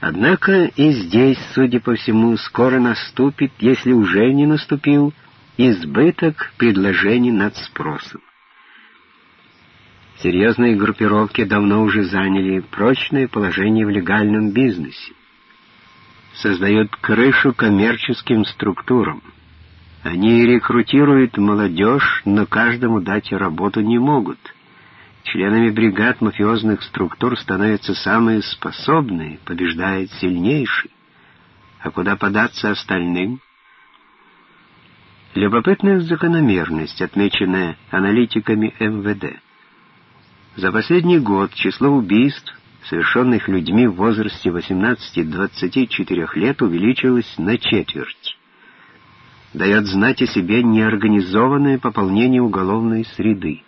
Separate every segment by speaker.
Speaker 1: Однако и здесь, судя по всему, скоро наступит, если уже не наступил, избыток предложений над спросом. Серьезные группировки давно уже заняли прочное положение в легальном бизнесе. Создают крышу коммерческим структурам. Они рекрутируют молодежь, но каждому дать работу не могут. Членами бригад мафиозных структур становятся самые способные, побеждает сильнейший. А куда податься остальным? Любопытная закономерность, отмеченная аналитиками МВД. За последний год число убийств, совершенных людьми в возрасте 18-24 лет, увеличилось на четверть. Дает знать о себе неорганизованное пополнение уголовной среды.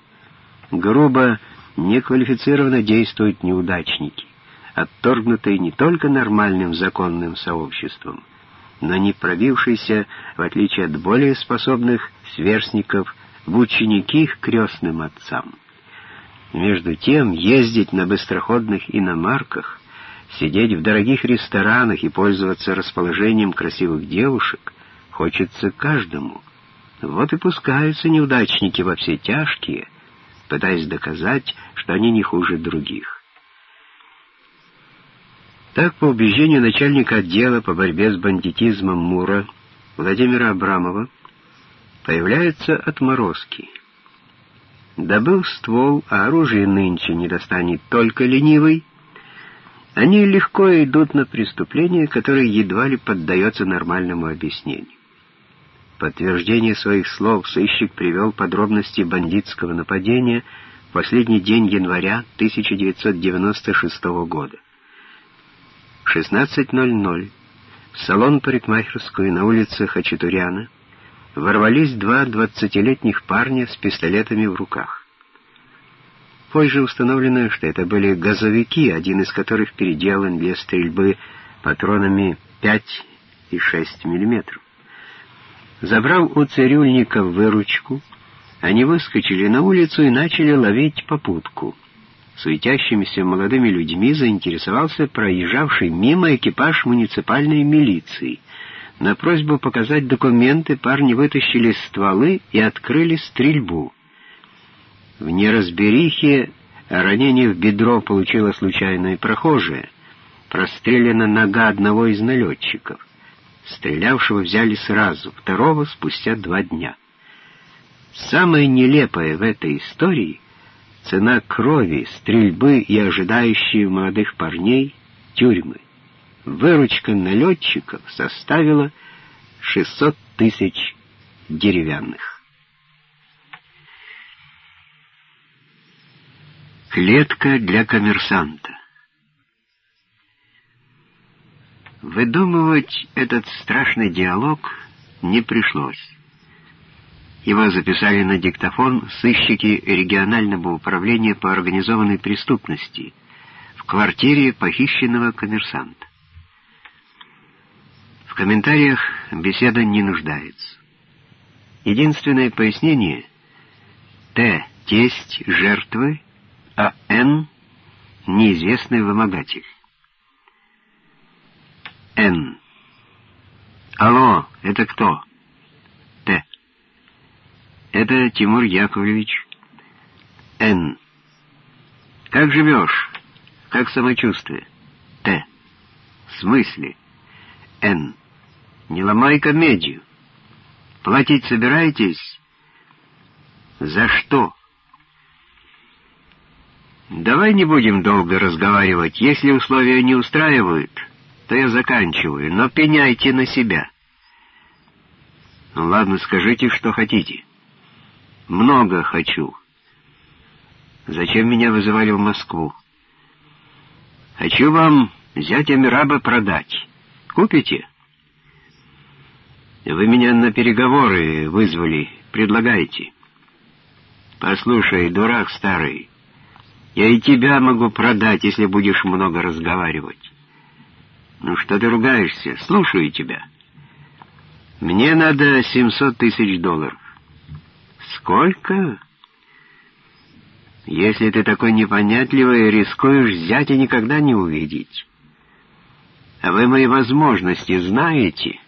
Speaker 1: Грубо, неквалифицированно действуют неудачники, отторгнутые не только нормальным законным сообществом, но не пробившиеся, в отличие от более способных сверстников, в ученики их крестным отцам. Между тем, ездить на быстроходных иномарках, сидеть в дорогих ресторанах и пользоваться расположением красивых девушек хочется каждому. Вот и пускаются неудачники во все тяжкие, пытаясь доказать, что они не хуже других. Так, по убеждению начальника отдела по борьбе с бандитизмом Мура Владимира Абрамова, появляются отморозки — добыл ствол, а оружие нынче не достанет только ленивый, они легко идут на преступление, которое едва ли поддается нормальному объяснению. Подтверждение своих слов сыщик привел подробности бандитского нападения в последний день января 1996 года. В 16.00 в салон парикмахерскую на улице Хачатуряна ворвались два двадцатилетних парня с пистолетами в руках. Позже установлено, что это были газовики, один из которых переделан для стрельбы патронами 5 и 6 мм. Забрав у цирюльника выручку, они выскочили на улицу и начали ловить попутку. Суетящимися молодыми людьми заинтересовался проезжавший мимо экипаж муниципальной милиции — на просьбу показать документы парни вытащили стволы и открыли стрельбу. В неразберихе ранение в бедро получила случайная прохожая. Прострелена нога одного из налетчиков. Стрелявшего взяли сразу, второго спустя два дня. Самое нелепое в этой истории — цена крови, стрельбы и ожидающие молодых парней тюрьмы выручка налетчиков составила 600 тысяч деревянных. Клетка для коммерсанта. Выдумывать этот страшный диалог не пришлось. Его записали на диктофон сыщики регионального управления по организованной преступности в квартире похищенного коммерсанта комментариях беседа не нуждается. Единственное пояснение — Т — тесть жертвы, а Н — неизвестный вымогатель. Н. Алло, это кто? Т. Это Тимур Яковлевич. Н. Как живешь? Как самочувствие? Т. В смысле? Н. Не ломай комедию. Платить собираетесь? За что? Давай не будем долго разговаривать. Если условия не устраивают, то я заканчиваю, но пеняйте на себя. Ну ладно, скажите, что хотите. Много хочу. Зачем меня вызывали в Москву? Хочу вам зятя Мираба продать. Купите? Вы меня на переговоры вызвали, предлагаете. Послушай, дурак старый, я и тебя могу продать, если будешь много разговаривать. Ну что ты ругаешься? Слушаю тебя. Мне надо 700 тысяч долларов. Сколько? Если ты такой непонятливый, рискуешь взять и никогда не увидеть. «А вы мои возможности знаете?»